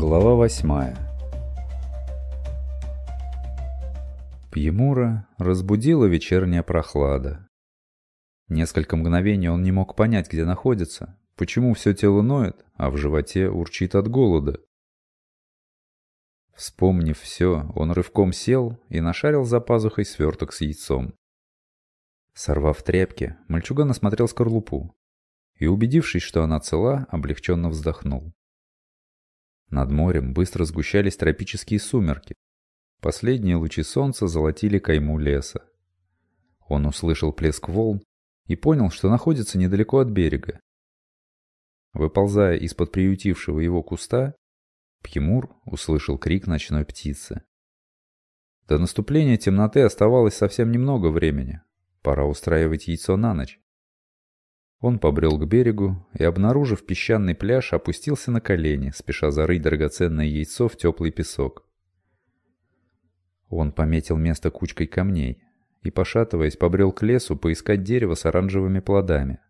Глава восьмая Пьемура разбудила вечерняя прохлада. Несколько мгновений он не мог понять, где находится, почему все тело ноет, а в животе урчит от голода. Вспомнив все, он рывком сел и нашарил за пазухой сверток с яйцом. Сорвав тряпки, мальчуган осмотрел скорлупу и, убедившись, что она цела, облегченно вздохнул. Над морем быстро сгущались тропические сумерки. Последние лучи солнца золотили кайму леса. Он услышал плеск волн и понял, что находится недалеко от берега. Выползая из-под приютившего его куста, Пьемур услышал крик ночной птицы. До наступления темноты оставалось совсем немного времени. Пора устраивать яйцо на ночь. Он побрел к берегу и, обнаружив песчаный пляж, опустился на колени, спеша зарыть драгоценное яйцо в теплый песок. Он пометил место кучкой камней и, пошатываясь, побрел к лесу поискать дерево с оранжевыми плодами.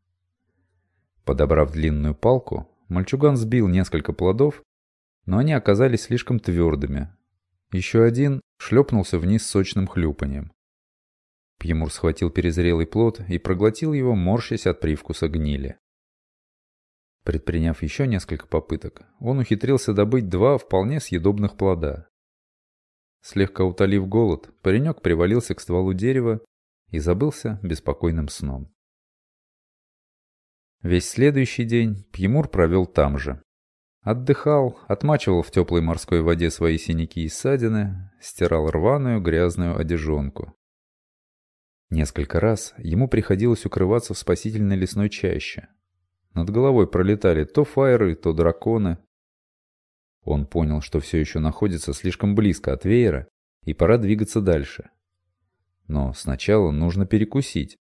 Подобрав длинную палку, мальчуган сбил несколько плодов, но они оказались слишком твердыми. Еще один шлепнулся вниз сочным хлюпанием. Пьемур схватил перезрелый плод и проглотил его, морщась от привкуса гнили. Предприняв еще несколько попыток, он ухитрился добыть два вполне съедобных плода. Слегка утолив голод, паренек привалился к стволу дерева и забылся беспокойным сном. Весь следующий день Пьемур провел там же. Отдыхал, отмачивал в теплой морской воде свои синяки и ссадины, стирал рваную грязную одежонку. Несколько раз ему приходилось укрываться в спасительной лесной чаще. Над головой пролетали то фаеры, то драконы. Он понял, что все еще находится слишком близко от веера, и пора двигаться дальше. Но сначала нужно перекусить.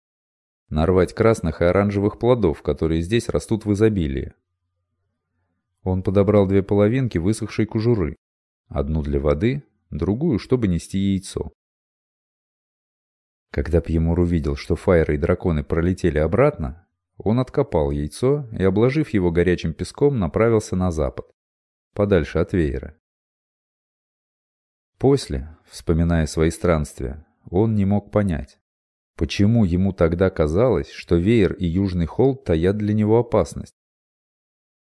Нарвать красных и оранжевых плодов, которые здесь растут в изобилии. Он подобрал две половинки высохшей кожуры. Одну для воды, другую, чтобы нести яйцо. Когда Пьемур увидел, что фаеры и драконы пролетели обратно, он откопал яйцо и, обложив его горячим песком, направился на запад, подальше от веера. После, вспоминая свои странствия, он не мог понять, почему ему тогда казалось, что веер и южный холд таят для него опасность.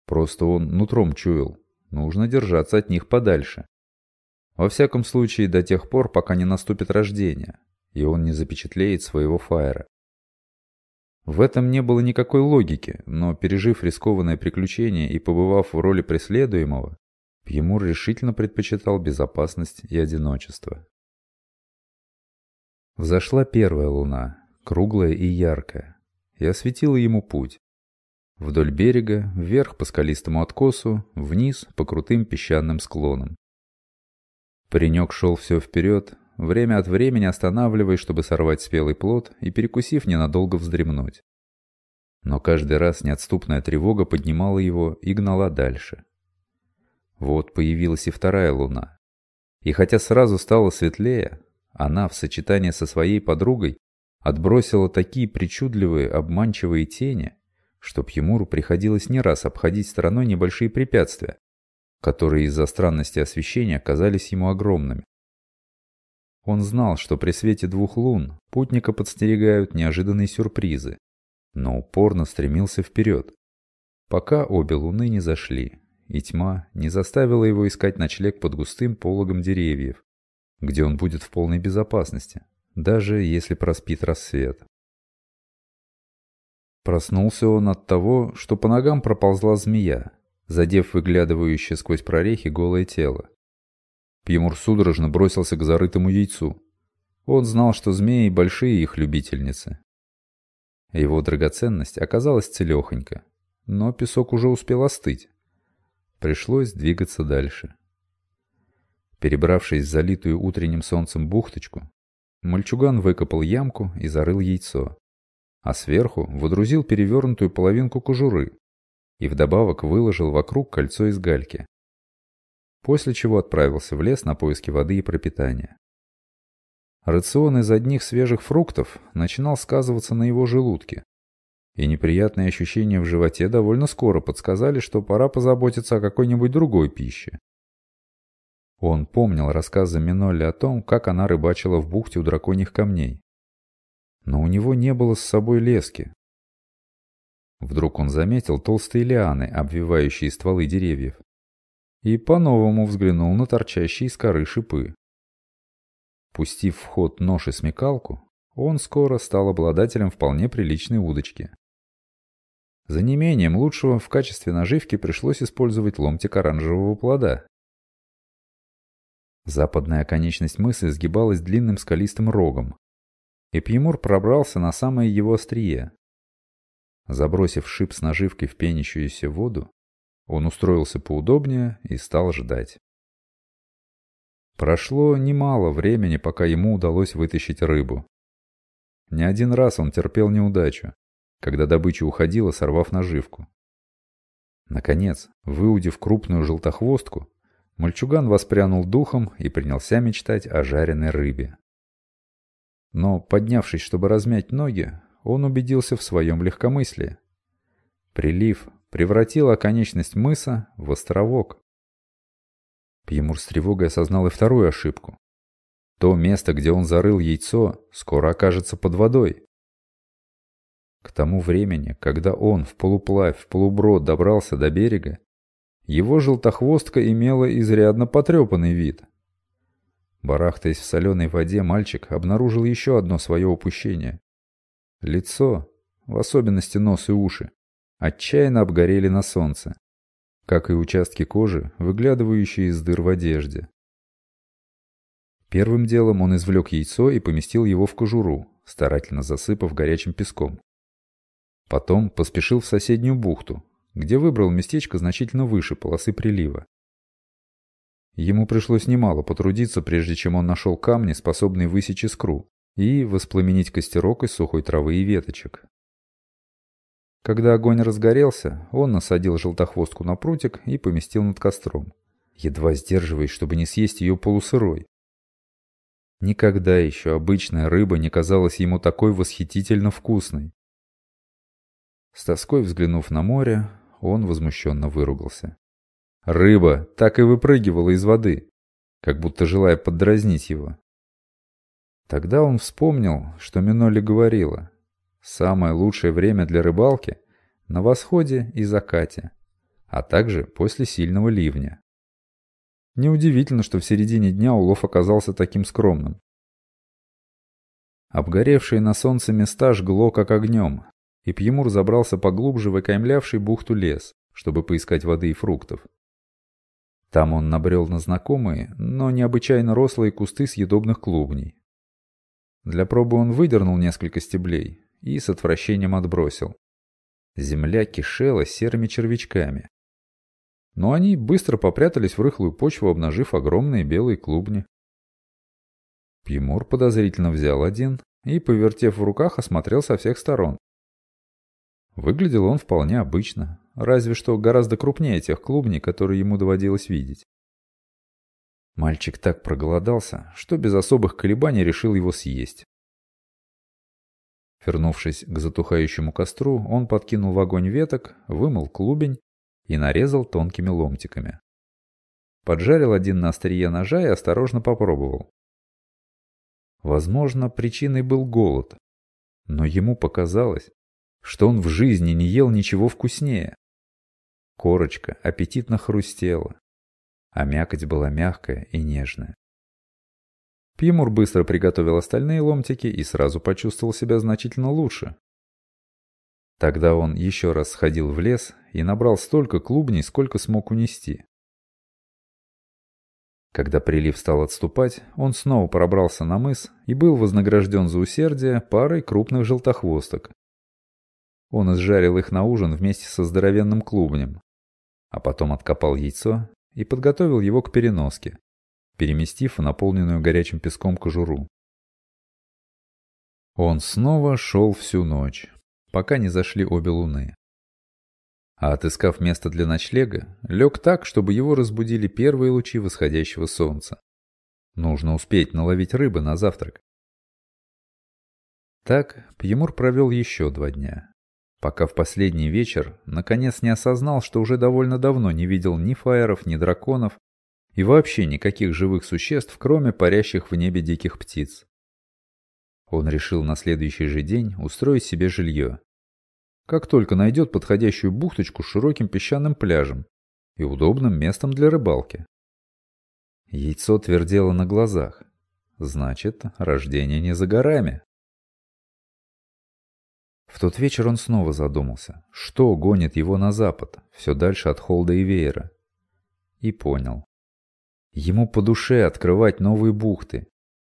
Просто он нутром чуял, нужно держаться от них подальше. Во всяком случае, до тех пор, пока не наступит рождение, и он не запечатлеет своего фаера. В этом не было никакой логики, но пережив рискованное приключение и побывав в роли преследуемого, Пьемур решительно предпочитал безопасность и одиночество. Взошла первая луна, круглая и яркая, и осветила ему путь. Вдоль берега, вверх по скалистому откосу, вниз по крутым песчаным склонам. Паренек шел все вперед, время от времени останавливаясь, чтобы сорвать спелый плод и, перекусив, ненадолго вздремнуть. Но каждый раз неотступная тревога поднимала его и гнала дальше. Вот появилась и вторая луна. И хотя сразу стало светлее, она в сочетании со своей подругой отбросила такие причудливые, обманчивые тени, что Пьемуру приходилось не раз обходить стороной небольшие препятствия, которые из-за странности освещения казались ему огромными. Он знал, что при свете двух лун путника подстерегают неожиданные сюрпризы, но упорно стремился вперед. Пока обе луны не зашли, и тьма не заставила его искать ночлег под густым пологом деревьев, где он будет в полной безопасности, даже если проспит рассвет. Проснулся он от того, что по ногам проползла змея, задев выглядывающее сквозь прорехи голое тело. Пьемур судорожно бросился к зарытому яйцу. Он знал, что змеи – большие их любительницы. Его драгоценность оказалась целехонька, но песок уже успел остыть. Пришлось двигаться дальше. Перебравшись залитую утренним солнцем бухточку, мальчуган выкопал ямку и зарыл яйцо, а сверху водрузил перевернутую половинку кожуры и вдобавок выложил вокруг кольцо из гальки после чего отправился в лес на поиски воды и пропитания. Рацион из одних свежих фруктов начинал сказываться на его желудке, и неприятные ощущения в животе довольно скоро подсказали, что пора позаботиться о какой-нибудь другой пище, Он помнил рассказы Минолли о том, как она рыбачила в бухте у драконьих камней. Но у него не было с собой лески. Вдруг он заметил толстые лианы, обвивающие стволы деревьев, и по-новому взглянул на торчащие из коры шипы. Пустив в ход нож и смекалку, он скоро стал обладателем вполне приличной удочки. За неимением лучшего в качестве наживки пришлось использовать ломтик оранжевого плода. Западная конечность мыса сгибалась длинным скалистым рогом, и Пьемур пробрался на самое его острие. Забросив шип с наживкой в пенящуюся воду, он устроился поудобнее и стал ждать. Прошло немало времени, пока ему удалось вытащить рыбу. Не один раз он терпел неудачу, когда добыча уходила, сорвав наживку. Наконец, выудив крупную желтохвостку, мальчуган воспрянул духом и принялся мечтать о жареной рыбе. Но, поднявшись, чтобы размять ноги, он убедился в своем легкомыслии. Прилив превратил оконечность мыса в островок. Пьемур с тревогой осознал и вторую ошибку. То место, где он зарыл яйцо, скоро окажется под водой. К тому времени, когда он в полуплавь, в полуброд добрался до берега, его желтохвостка имела изрядно потрепанный вид. Барахтаясь в соленой воде, мальчик обнаружил еще одно свое упущение. Лицо, в особенности нос и уши, отчаянно обгорели на солнце как и участки кожи, выглядывающие из дыр в одежде. Первым делом он извлек яйцо и поместил его в кожуру, старательно засыпав горячим песком. Потом поспешил в соседнюю бухту, где выбрал местечко значительно выше полосы прилива. Ему пришлось немало потрудиться, прежде чем он нашел камни, способные высечь искру, и воспламенить костерок из сухой травы и веточек. Когда огонь разгорелся, он насадил желтохвостку на прутик и поместил над костром, едва сдерживаясь, чтобы не съесть ее полусырой. Никогда еще обычная рыба не казалась ему такой восхитительно вкусной. С тоской взглянув на море, он возмущенно выругался. Рыба так и выпрыгивала из воды, как будто желая поддразнить его. Тогда он вспомнил, что Миноли говорила, Самое лучшее время для рыбалки – на восходе и закате, а также после сильного ливня. Неудивительно, что в середине дня улов оказался таким скромным. Обгоревшие на солнце места жгло как огнем, и Пьемур забрался поглубже в окаймлявший бухту лес, чтобы поискать воды и фруктов. Там он набрел на знакомые, но необычайно рослые кусты съедобных клубней. Для пробы он выдернул несколько стеблей, и с отвращением отбросил. Земля кишела серыми червячками. Но они быстро попрятались в рыхлую почву, обнажив огромные белые клубни. Пьемур подозрительно взял один и, повертев в руках, осмотрел со всех сторон. Выглядел он вполне обычно, разве что гораздо крупнее тех клубней, которые ему доводилось видеть. Мальчик так проголодался, что без особых колебаний решил его съесть. Вернувшись к затухающему костру, он подкинул в огонь веток, вымыл клубень и нарезал тонкими ломтиками. Поджарил один на острие ножа и осторожно попробовал. Возможно, причиной был голод, но ему показалось, что он в жизни не ел ничего вкуснее. Корочка аппетитно хрустела, а мякоть была мягкая и нежная. Пьемур быстро приготовил остальные ломтики и сразу почувствовал себя значительно лучше. Тогда он еще раз сходил в лес и набрал столько клубней, сколько смог унести. Когда прилив стал отступать, он снова пробрался на мыс и был вознагражден за усердие парой крупных желтохвосток. Он изжарил их на ужин вместе со здоровенным клубнем, а потом откопал яйцо и подготовил его к переноске переместив в наполненную горячим песком кожуру. Он снова шел всю ночь, пока не зашли обе луны. А отыскав место для ночлега, лег так, чтобы его разбудили первые лучи восходящего солнца. Нужно успеть наловить рыбы на завтрак. Так Пьемур провел еще два дня, пока в последний вечер наконец не осознал, что уже довольно давно не видел ни фаеров, ни драконов, и вообще никаких живых существ, кроме парящих в небе диких птиц. Он решил на следующий же день устроить себе жилье. Как только найдет подходящую бухточку с широким песчаным пляжем и удобным местом для рыбалки. Яйцо твердело на глазах. Значит, рождение не за горами. В тот вечер он снова задумался, что гонит его на запад, все дальше от Холда и Веера. И понял. Ему по душе открывать новые бухты,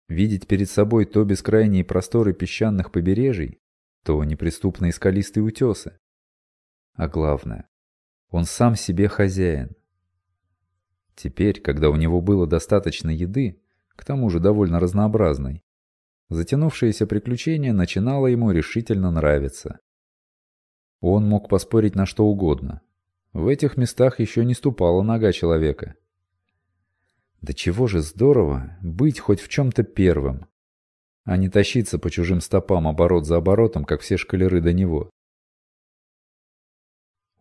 видеть перед собой то бескрайние просторы песчаных побережий, то неприступные скалистые утесы. А главное, он сам себе хозяин. Теперь, когда у него было достаточно еды, к тому же довольно разнообразной, затянувшееся приключение начинало ему решительно нравиться. Он мог поспорить на что угодно. В этих местах еще не ступала нога человека. Да чего же здорово быть хоть в чем-то первым, а не тащиться по чужим стопам оборот за оборотом, как все шкалеры до него.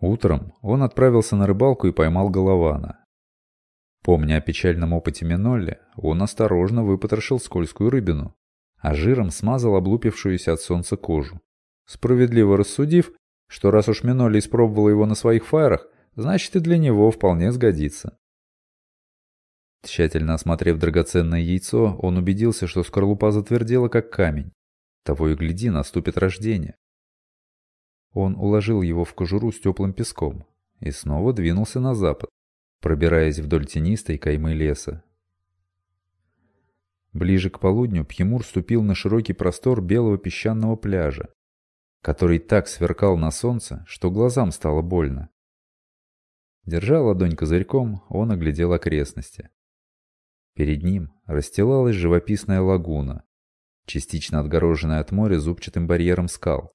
Утром он отправился на рыбалку и поймал голована. Помня о печальном опыте Минолли, он осторожно выпотрошил скользкую рыбину, а жиром смазал облупившуюся от солнца кожу. Справедливо рассудив, что раз уж Минолли испробовал его на своих фаерах, значит и для него вполне сгодится. Тщательно осмотрев драгоценное яйцо, он убедился, что скорлупа затвердела, как камень. Того и гляди, наступит рождение. Он уложил его в кожуру с теплым песком и снова двинулся на запад, пробираясь вдоль тенистой каймы леса. Ближе к полудню Пьемур ступил на широкий простор белого песчаного пляжа, который так сверкал на солнце, что глазам стало больно. Держа ладонь козырьком, он оглядел окрестности. Перед ним расстилалась живописная лагуна, частично отгороженная от моря зубчатым барьером скал,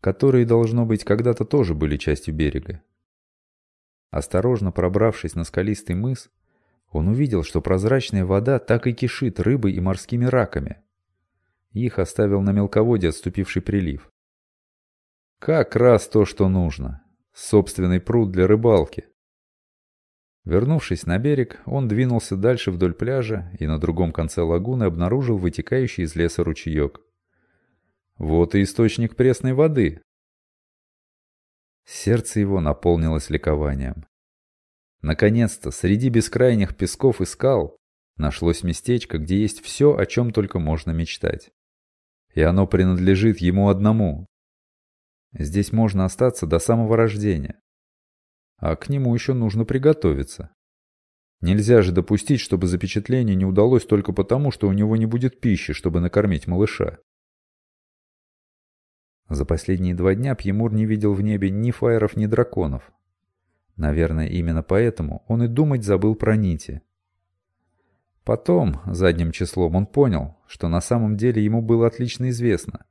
которые, должно быть, когда-то тоже были частью берега. Осторожно пробравшись на скалистый мыс, он увидел, что прозрачная вода так и кишит рыбой и морскими раками. Их оставил на мелководье отступивший прилив. Как раз то, что нужно. Собственный пруд для рыбалки. Вернувшись на берег, он двинулся дальше вдоль пляжа и на другом конце лагуны обнаружил вытекающий из леса ручеек. Вот и источник пресной воды. Сердце его наполнилось ликованием. Наконец-то, среди бескрайних песков и скал, нашлось местечко, где есть все, о чем только можно мечтать. И оно принадлежит ему одному. Здесь можно остаться до самого рождения а к нему еще нужно приготовиться. Нельзя же допустить, чтобы запечатление не удалось только потому, что у него не будет пищи, чтобы накормить малыша. За последние два дня Пьемур не видел в небе ни фаеров, ни драконов. Наверное, именно поэтому он и думать забыл про нити. Потом, задним числом, он понял, что на самом деле ему было отлично известно.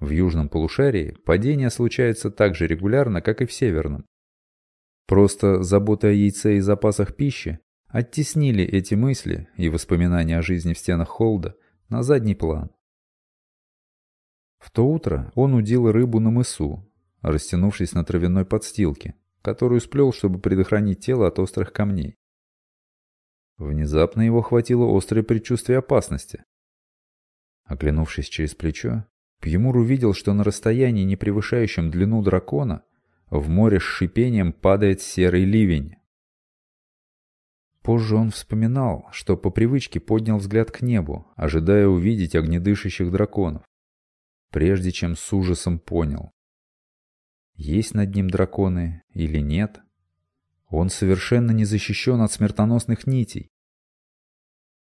В южном полушарии падения случаются так же регулярно, как и в северном. Просто забота о яйце и запасах пищи оттеснили эти мысли и воспоминания о жизни в стенах Холда на задний план. В то утро он удил рыбу на мысу, растянувшись на травяной подстилке, которую сплел, чтобы предохранить тело от острых камней. Внезапно его хватило острое предчувствие опасности. Оглянувшись через плечо, Пьемур увидел, что на расстоянии, не превышающем длину дракона, в море с шипением падает серый ливень. Позже он вспоминал, что по привычке поднял взгляд к небу, ожидая увидеть огнедышащих драконов. Прежде чем с ужасом понял. Есть над ним драконы или нет? Он совершенно не защищен от смертоносных нитей.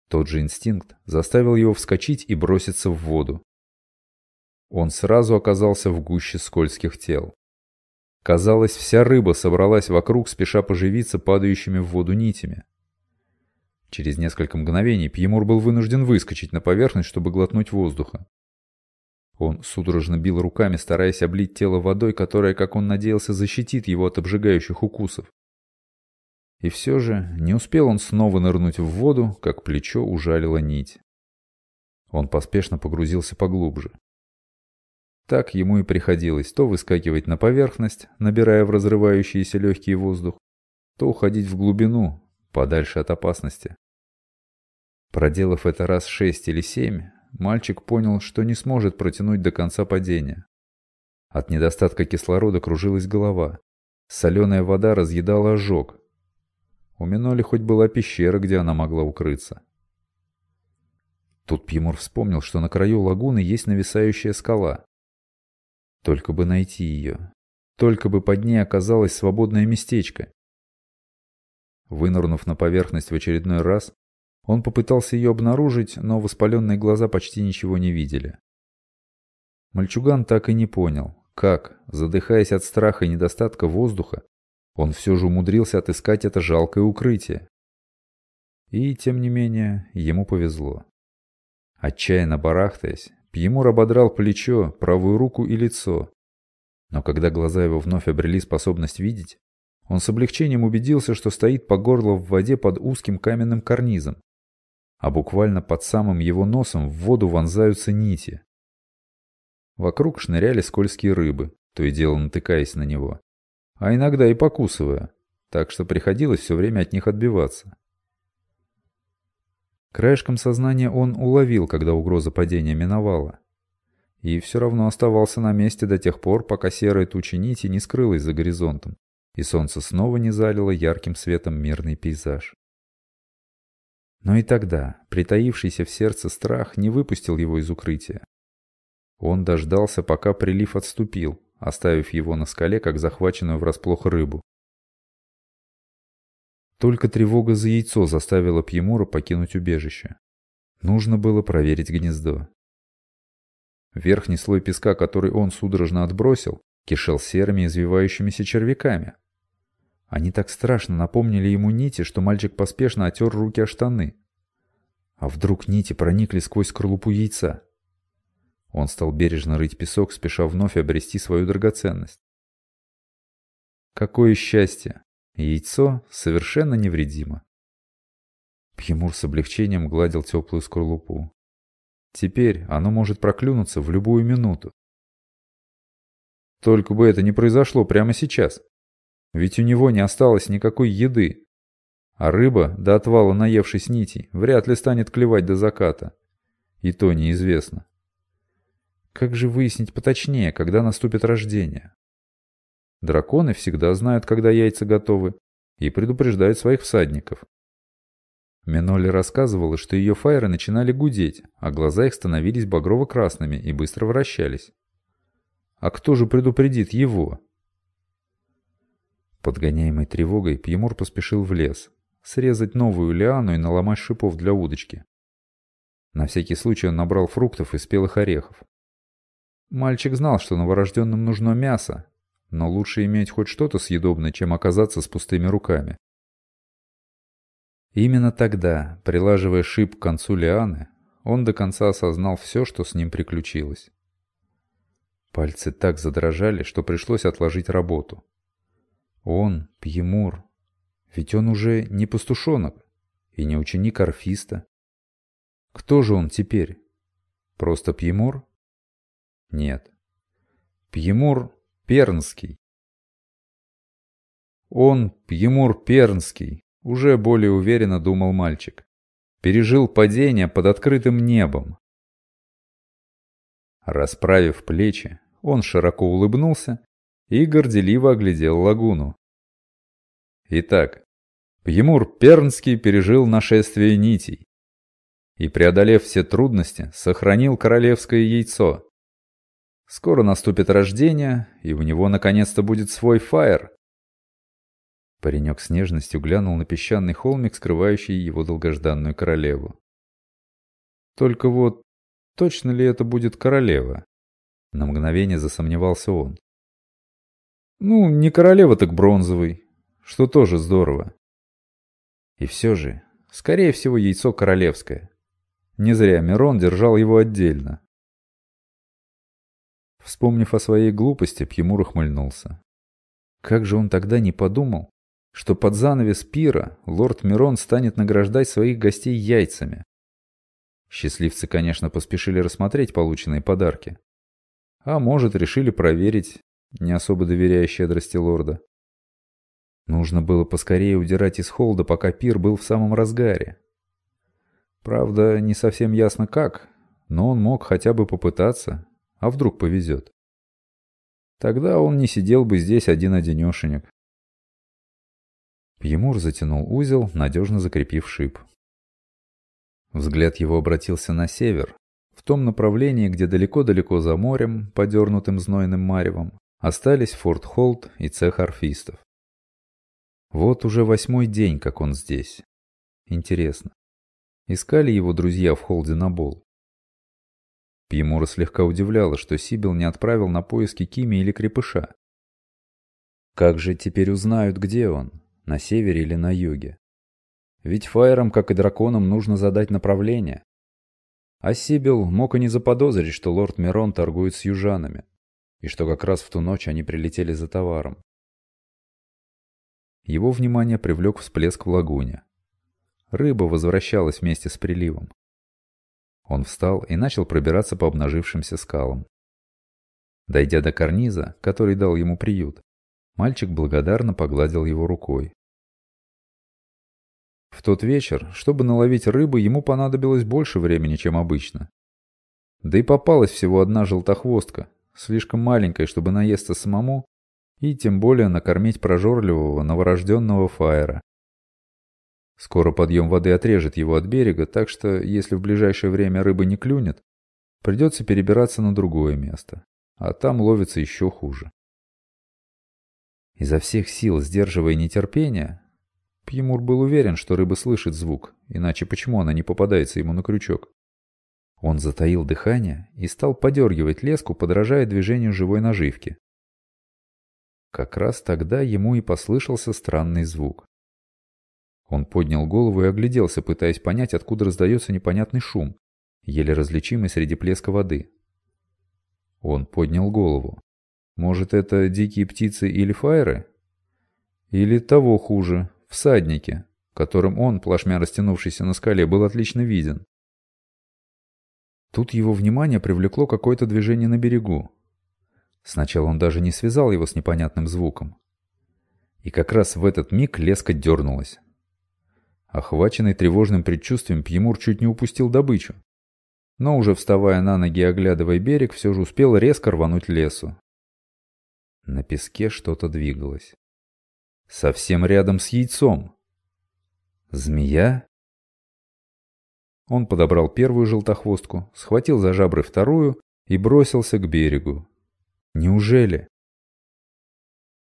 Тот же инстинкт заставил его вскочить и броситься в воду. Он сразу оказался в гуще скользких тел. Казалось, вся рыба собралась вокруг, спеша поживиться падающими в воду нитями. Через несколько мгновений Пьемур был вынужден выскочить на поверхность, чтобы глотнуть воздуха. Он судорожно бил руками, стараясь облить тело водой, которая, как он надеялся, защитит его от обжигающих укусов. И все же не успел он снова нырнуть в воду, как плечо ужалило нить. Он поспешно погрузился поглубже. Так ему и приходилось то выскакивать на поверхность, набирая в разрывающийся легкий воздух, то уходить в глубину, подальше от опасности. Проделав это раз шесть или семь, мальчик понял, что не сможет протянуть до конца падения. От недостатка кислорода кружилась голова. Соленая вода разъедала ожог. У Миноли хоть была пещера, где она могла укрыться. Тут Пьемур вспомнил, что на краю лагуны есть нависающая скала. Только бы найти ее. Только бы под ней оказалось свободное местечко. Вынырнув на поверхность в очередной раз, он попытался ее обнаружить, но воспаленные глаза почти ничего не видели. Мальчуган так и не понял, как, задыхаясь от страха и недостатка воздуха, он все же умудрился отыскать это жалкое укрытие. И, тем не менее, ему повезло. Отчаянно барахтаясь, Пьемур ободрал плечо, правую руку и лицо. Но когда глаза его вновь обрели способность видеть, он с облегчением убедился, что стоит по горло в воде под узким каменным карнизом, а буквально под самым его носом в воду вонзаются нити. Вокруг шныряли скользкие рыбы, то и дело натыкаясь на него, а иногда и покусывая, так что приходилось все время от них отбиваться. Краешком сознания он уловил, когда угроза падения миновала. И все равно оставался на месте до тех пор, пока серая туча нити не скрылась за горизонтом, и солнце снова не залило ярким светом мирный пейзаж. Но и тогда притаившийся в сердце страх не выпустил его из укрытия. Он дождался, пока прилив отступил, оставив его на скале, как захваченную врасплох рыбу. Только тревога за яйцо заставила Пьемура покинуть убежище. Нужно было проверить гнездо. Верхний слой песка, который он судорожно отбросил, кишел серыми извивающимися червяками. Они так страшно напомнили ему нити, что мальчик поспешно отер руки о штаны. А вдруг нити проникли сквозь скорлупу яйца? Он стал бережно рыть песок, спеша вновь обрести свою драгоценность. Какое счастье! Яйцо совершенно невредимо. Пьемур с облегчением гладил теплую скорлупу. Теперь оно может проклюнуться в любую минуту. Только бы это не произошло прямо сейчас. Ведь у него не осталось никакой еды. А рыба, до отвала наевшись нитей, вряд ли станет клевать до заката. И то неизвестно. Как же выяснить поточнее, когда наступит рождение? Драконы всегда знают, когда яйца готовы, и предупреждают своих всадников. Миноли рассказывала, что ее фаеры начинали гудеть, а глаза их становились багрово-красными и быстро вращались. А кто же предупредит его? Подгоняемый тревогой, Пьемур поспешил в лес, срезать новую лиану и наломать шипов для удочки. На всякий случай он набрал фруктов и спелых орехов. Мальчик знал, что новорожденным нужно мясо, но лучше иметь хоть что-то съедобное, чем оказаться с пустыми руками. Именно тогда, прилаживая шип к концу лианы, он до конца осознал все, что с ним приключилось. Пальцы так задрожали, что пришлось отложить работу. Он, Пьемур, ведь он уже не пастушонок и не ученик орфиста. Кто же он теперь? Просто Пьемур? Нет. Пьемур Пернский. Он, Пьемур Пернский, уже более уверенно думал мальчик. Пережил падение под открытым небом. Расправив плечи, он широко улыбнулся и горделиво оглядел лагуну. Итак, Пьемур Пернский пережил нашествие нитей и, преодолев все трудности, сохранил королевское яйцо. Скоро наступит рождение, и у него наконец-то будет свой фаер. Паренек с нежностью глянул на песчаный холмик, скрывающий его долгожданную королеву. Только вот, точно ли это будет королева? На мгновение засомневался он. Ну, не королева, так бронзовый, что тоже здорово. И все же, скорее всего, яйцо королевское. Не зря Мирон держал его отдельно. Вспомнив о своей глупости, Пьемур ухмыльнулся. Как же он тогда не подумал, что под занавес пира лорд Мирон станет награждать своих гостей яйцами. Счастливцы, конечно, поспешили рассмотреть полученные подарки. А может, решили проверить, не особо доверяя щедрости лорда. Нужно было поскорее удирать из холда, пока пир был в самом разгаре. Правда, не совсем ясно как, но он мог хотя бы попытаться, а вдруг повезет. Тогда он не сидел бы здесь один-одинешенек. Пьемур затянул узел, надежно закрепив шип. Взгляд его обратился на север, в том направлении, где далеко-далеко за морем, подернутым знойным маревом, остались Форт Холт и цех орфистов. Вот уже восьмой день, как он здесь. Интересно, искали его друзья в Холде на Бол? Пьемура слегка удивляло, что Сибил не отправил на поиски Кими или Крепыша. Как же теперь узнают, где он, на севере или на юге? Ведь Фаерам, как и драконам, нужно задать направление. А Сибил мог и не заподозрить, что лорд Мирон торгует с южанами, и что как раз в ту ночь они прилетели за товаром. Его внимание привлек всплеск в лагуне. Рыба возвращалась вместе с приливом. Он встал и начал пробираться по обнажившимся скалам. Дойдя до карниза, который дал ему приют, мальчик благодарно погладил его рукой. В тот вечер, чтобы наловить рыбы, ему понадобилось больше времени, чем обычно. Да и попалась всего одна желтохвостка, слишком маленькая, чтобы наесться самому, и тем более накормить прожорливого новорожденного фаера. Скоро подъем воды отрежет его от берега, так что, если в ближайшее время рыба не клюнет, придется перебираться на другое место, а там ловится еще хуже. Изо всех сил, сдерживая нетерпение, Пьемур был уверен, что рыба слышит звук, иначе почему она не попадается ему на крючок? Он затаил дыхание и стал подергивать леску, подражая движению живой наживки. Как раз тогда ему и послышался странный звук. Он поднял голову и огляделся, пытаясь понять, откуда раздается непонятный шум, еле различимый среди плеска воды. Он поднял голову. Может, это дикие птицы или фаеры? Или того хуже, всадники, которым он, плашмя растянувшийся на скале, был отлично виден. Тут его внимание привлекло какое-то движение на берегу. Сначала он даже не связал его с непонятным звуком. И как раз в этот миг леска дернулась. Охваченный тревожным предчувствием, Пьемур чуть не упустил добычу. Но уже вставая на ноги и оглядывая берег, все же успел резко рвануть лесу. На песке что-то двигалось. Совсем рядом с яйцом. Змея? Он подобрал первую желтохвостку, схватил за жабры вторую и бросился к берегу. Неужели?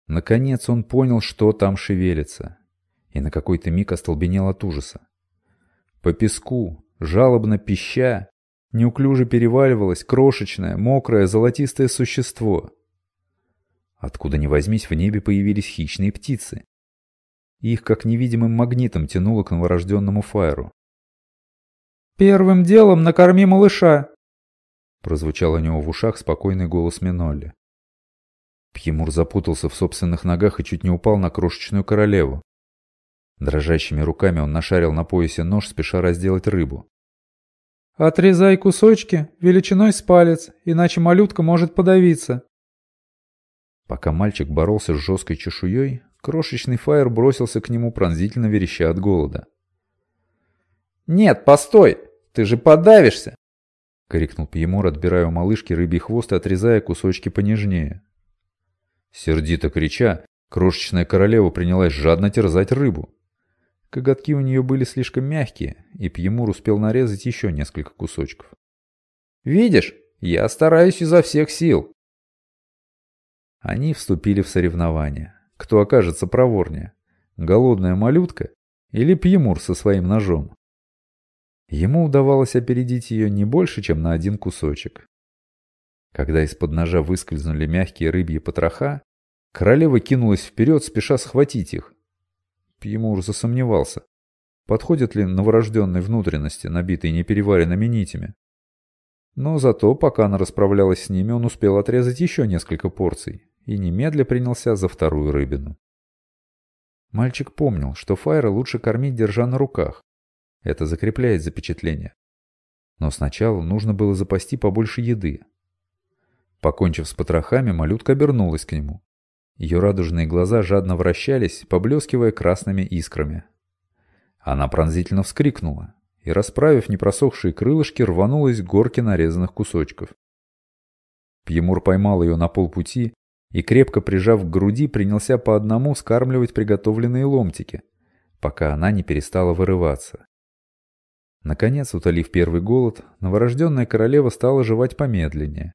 Наконец он понял, что там шевелится, и на какой-то миг остолбенел от ужаса. По песку, жалобно пища, неуклюже переваливалось крошечное, мокрое, золотистое существо. Откуда ни возьмись, в небе появились хищные птицы. Их, как невидимым магнитом, тянуло к новорожденному Файру. «Первым делом накорми малыша!» Прозвучал у него в ушах спокойный голос Минолли. Пьемур запутался в собственных ногах и чуть не упал на крошечную королеву. Дрожащими руками он нашарил на поясе нож, спеша разделать рыбу. «Отрезай кусочки величиной с палец, иначе малютка может подавиться», Пока мальчик боролся с жесткой чешуей, крошечный фаер бросился к нему пронзительно вереща от голода. «Нет, постой! Ты же подавишься!» — крикнул Пьемур, отбирая у малышки рыбий хвост и отрезая кусочки понежнее. Сердито крича, крошечная королева принялась жадно терзать рыбу. Коготки у нее были слишком мягкие, и Пьемур успел нарезать еще несколько кусочков. «Видишь, я стараюсь изо всех сил!» Они вступили в соревнование. Кто окажется проворнее? Голодная малютка или Пьемур со своим ножом? Ему удавалось опередить ее не больше, чем на один кусочек. Когда из-под ножа выскользнули мягкие рыбьи потроха, королева кинулась вперед, спеша схватить их. Пьемур засомневался, подходят ли новорожденные внутренности, набитые непереваренными нитями. Но зато, пока она расправлялась с ними, он успел отрезать еще несколько порций и немедля принялся за вторую рыбину. Мальчик помнил, что файра лучше кормить, держа на руках. Это закрепляет запечатление. Но сначала нужно было запасти побольше еды. Покончив с потрохами, малютка обернулась к нему. Ее радужные глаза жадно вращались, поблескивая красными искрами. Она пронзительно вскрикнула и, расправив непросохшие крылышки, рванулась к горке нарезанных кусочков. Пьемур поймал ее на полпути и, крепко прижав к груди, принялся по одному скармливать приготовленные ломтики, пока она не перестала вырываться. Наконец, утолив первый голод, новорожденная королева стала жевать помедленнее,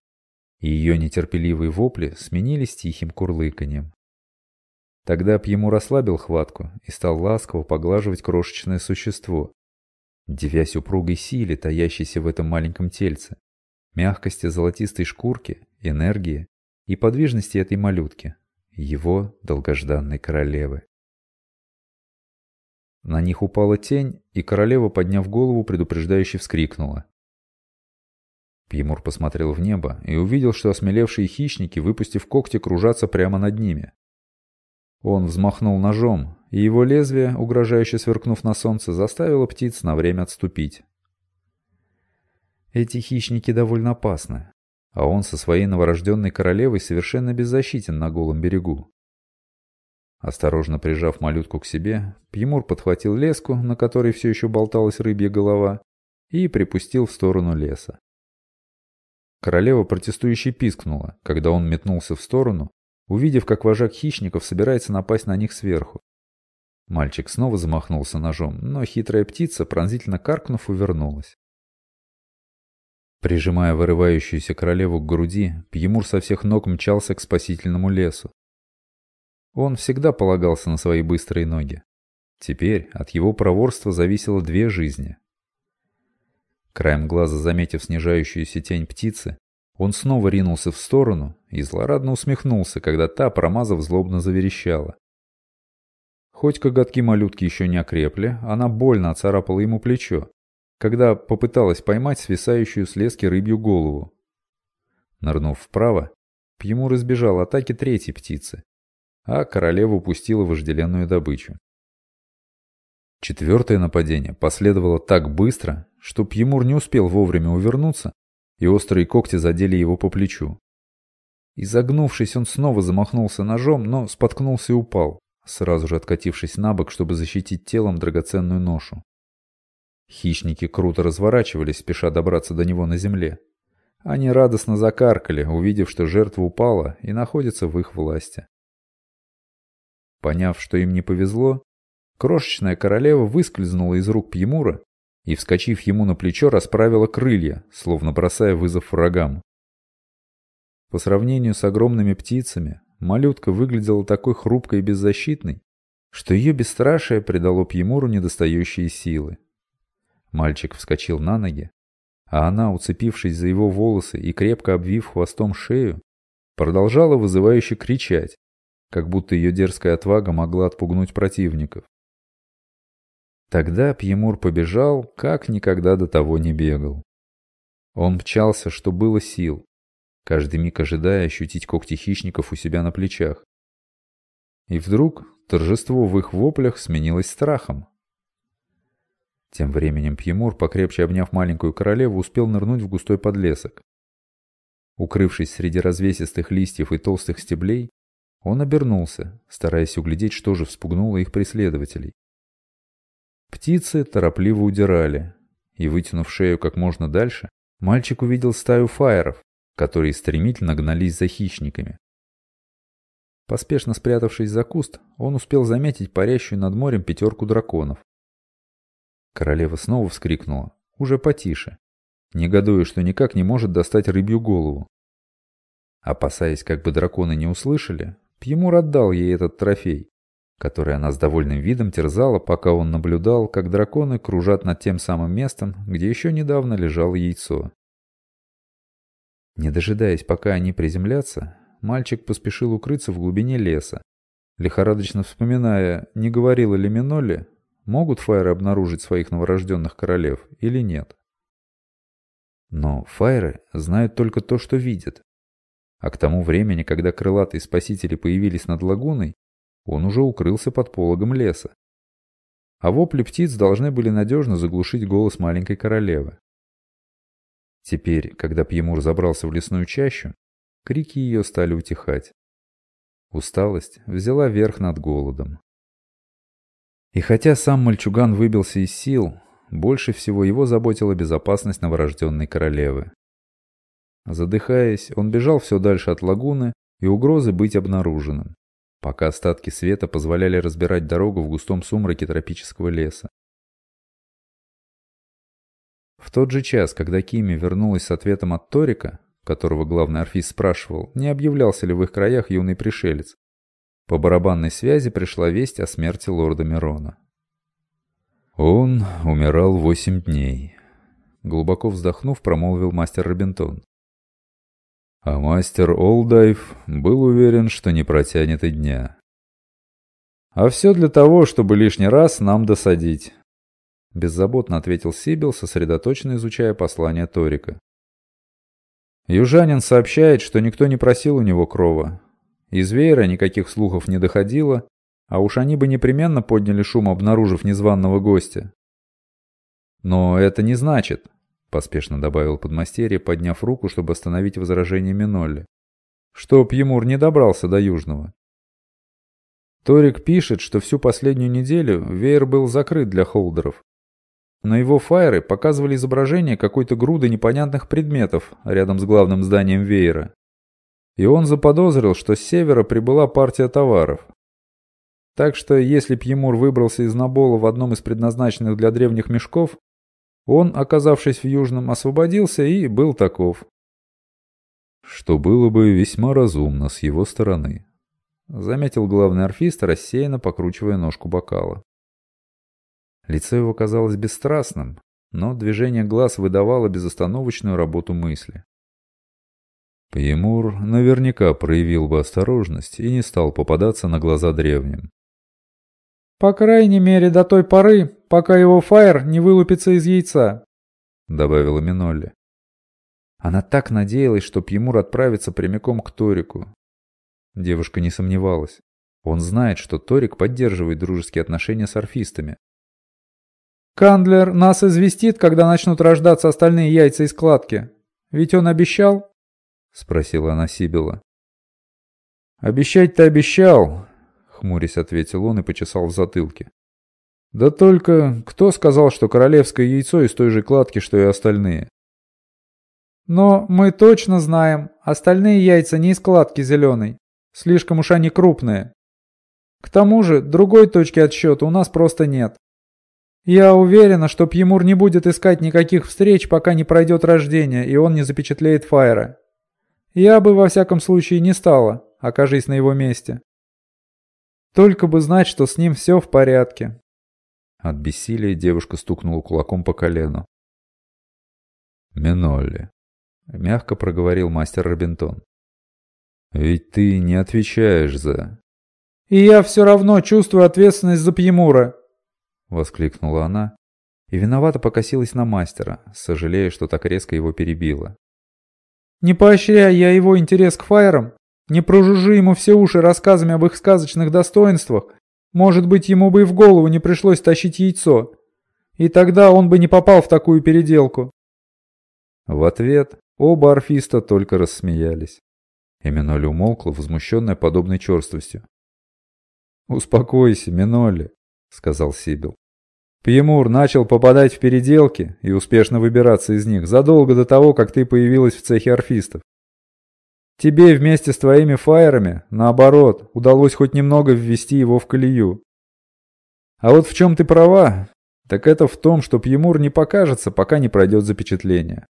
и ее нетерпеливые вопли сменились тихим курлыканьем. Тогда Пьему расслабил хватку и стал ласково поглаживать крошечное существо, девясь упругой силе, таящейся в этом маленьком тельце, мягкости золотистой шкурки, энергии и подвижности этой малютки, его долгожданной королевы. На них упала тень, и королева, подняв голову, предупреждающе вскрикнула. Пьемур посмотрел в небо и увидел, что осмелевшие хищники, выпустив когти, кружатся прямо над ними. Он взмахнул ножом, и его лезвие, угрожающе сверкнув на солнце, заставило птиц на время отступить. Эти хищники довольно опасны, а он со своей новорожденной королевой совершенно беззащитен на голом берегу. Осторожно прижав малютку к себе, Пьемур подхватил леску, на которой все еще болталась рыбья голова, и припустил в сторону леса. Королева протестующе пискнула, когда он метнулся в сторону, увидев, как вожак хищников собирается напасть на них сверху. Мальчик снова замахнулся ножом, но хитрая птица, пронзительно каркнув, увернулась. Прижимая вырывающуюся королеву к груди, Пьемур со всех ног мчался к спасительному лесу. Он всегда полагался на свои быстрые ноги. Теперь от его проворства зависело две жизни. Краем глаза заметив снижающуюся тень птицы, он снова ринулся в сторону и злорадно усмехнулся, когда та, промазав, злобно заверещала. Хоть коготки малютки еще не окрепли, она больно оцарапала ему плечо, когда попыталась поймать свисающую с лески рыбью голову. Нырнув вправо, Пьему разбежал атаки третьей птицы, а королева упустила вожделенную добычу. Четвертое нападение последовало так быстро, что Пьемур не успел вовремя увернуться, и острые когти задели его по плечу. Изогнувшись, он снова замахнулся ножом, но споткнулся и упал, сразу же откатившись на бок, чтобы защитить телом драгоценную ношу. Хищники круто разворачивались, спеша добраться до него на земле. Они радостно закаркали, увидев, что жертва упала и находится в их власти. Поняв, что им не повезло, крошечная королева выскользнула из рук Пьемура и, вскочив ему на плечо, расправила крылья, словно бросая вызов врагам. По сравнению с огромными птицами, малютка выглядела такой хрупкой и беззащитной, что ее бесстрашие придало Пьемуру недостающие силы. Мальчик вскочил на ноги, а она, уцепившись за его волосы и крепко обвив хвостом шею, продолжала вызывающе кричать, как будто ее дерзкая отвага могла отпугнуть противников. Тогда Пьемур побежал, как никогда до того не бегал. Он мчался, что было сил, каждый миг ожидая ощутить когти хищников у себя на плечах. И вдруг торжество в их воплях сменилось страхом. Тем временем Пьемур, покрепче обняв маленькую королеву, успел нырнуть в густой подлесок. Укрывшись среди развесистых листьев и толстых стеблей, он обернулся, стараясь углядеть, что же вспугнуло их преследователей. Птицы торопливо удирали, и, вытянув шею как можно дальше, мальчик увидел стаю фаеров, которые стремительно гнались за хищниками. Поспешно спрятавшись за куст, он успел заметить парящую над морем пятерку драконов. Королева снова вскрикнула, уже потише, негодуя, что никак не может достать рыбью голову. Опасаясь, как бы драконы не услышали, Пьемур отдал ей этот трофей, который она с довольным видом терзала, пока он наблюдал, как драконы кружат над тем самым местом, где еще недавно лежало яйцо. Не дожидаясь, пока они приземлятся, мальчик поспешил укрыться в глубине леса, лихорадочно вспоминая, не говорила ли Минолли, могут фаеры обнаружить своих новорожденных королев или нет. Но фаеры знают только то, что видят, а к тому времени, когда крылатые спасители появились над лагуной, он уже укрылся под пологом леса. А вопли птиц должны были надежно заглушить голос маленькой королевы. Теперь, когда Пьемур забрался в лесную чащу, крики ее стали утихать. Усталость взяла верх над голодом. И хотя сам мальчуган выбился из сил, больше всего его заботила безопасность новорожденной королевы. Задыхаясь, он бежал все дальше от лагуны и угрозы быть обнаруженным, пока остатки света позволяли разбирать дорогу в густом сумраке тропического леса. В тот же час, когда Кими вернулась с ответом от Торика, которого главный орфист спрашивал, не объявлялся ли в их краях юный пришелец, по барабанной связи пришла весть о смерти лорда Мирона. «Он умирал восемь дней», — глубоко вздохнув, промолвил мастер Робинтон. А мастер Олдайв был уверен, что не протянет и дня. «А все для того, чтобы лишний раз нам досадить», — беззаботно ответил Сибил, сосредоточенно изучая послание Торика. Южанин сообщает, что никто не просил у него крова. Из веера никаких слухов не доходило, а уж они бы непременно подняли шум, обнаружив незваного гостя. Но это не значит, поспешно добавил подмастерье, подняв руку, чтобы остановить возражение Минолли. Чтоб Емур не добрался до Южного. Торик пишет, что всю последнюю неделю веер был закрыт для холдеров. Но его фаеры показывали изображение какой-то груды непонятных предметов рядом с главным зданием веера. И он заподозрил, что с севера прибыла партия товаров. Так что, если Пьемур выбрался из Набола в одном из предназначенных для древних мешков, он, оказавшись в Южном, освободился и был таков. Что было бы весьма разумно с его стороны, заметил главный орфист, рассеянно покручивая ножку бокала. Лицо его казалось бесстрастным, но движение глаз выдавало безостановочную работу мысли. Пьемур наверняка проявил бы осторожность и не стал попадаться на глаза древним. По крайней мере, до той поры, пока его фаер не вылупится из яйца», — добавила Минолли. Она так надеялась, что Пьемур отправится прямиком к Торику. Девушка не сомневалась. Он знает, что Торик поддерживает дружеские отношения с орфистами. «Кандлер нас известит, когда начнут рождаться остальные яйца из кладки. Ведь он обещал?» — спросила она Сибила. «Обещать-то обещал, хмурясь ответил он и почесал в затылке. Да только кто сказал, что королевское яйцо из той же кладки, что и остальные? Но мы точно знаем, остальные яйца не из кладки зеленой. Слишком уж они крупные. К тому же, другой точки отсчета у нас просто нет. Я уверена, что Пьемур не будет искать никаких встреч, пока не пройдет рождение, и он не запечатлеет Фаера. Я бы во всяком случае не стала, окажись на его месте. Только бы знать, что с ним все в порядке. От бессилия девушка стукнула кулаком по колену. «Минолли», — мягко проговорил мастер Робинтон. «Ведь ты не отвечаешь за...» «И я все равно чувствую ответственность за Пьемура», — воскликнула она и виновато покосилась на мастера, сожалея, что так резко его перебила. «Не поощряя я его интерес к фаерам, не прожужжи ему все уши рассказами об их сказочных достоинствах, может быть, ему бы и в голову не пришлось тащить яйцо. И тогда он бы не попал в такую переделку. В ответ оба орфиста только рассмеялись. И Миноли умолкла, возмущенная подобной черствостью. «Успокойся, Миноли», — сказал Сибил. Пьемур начал попадать в переделки и успешно выбираться из них задолго до того, как ты появилась в цехе орфистов. Тебе вместе с твоими фаерами, наоборот, удалось хоть немного ввести его в колею. А вот в чем ты права, так это в том, что Пьемур не покажется, пока не пройдет запечатление.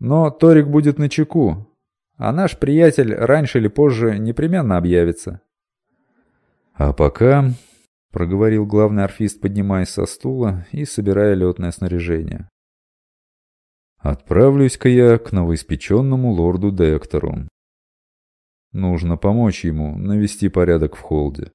Но Торик будет на чеку, а наш приятель раньше или позже непременно объявится. А пока, — проговорил главный орфист, поднимаясь со стула и собирая летное снаряжение. Отправлюсь-ка я к новоиспеченному лорду Дектору. Нужно помочь ему навести порядок в холде.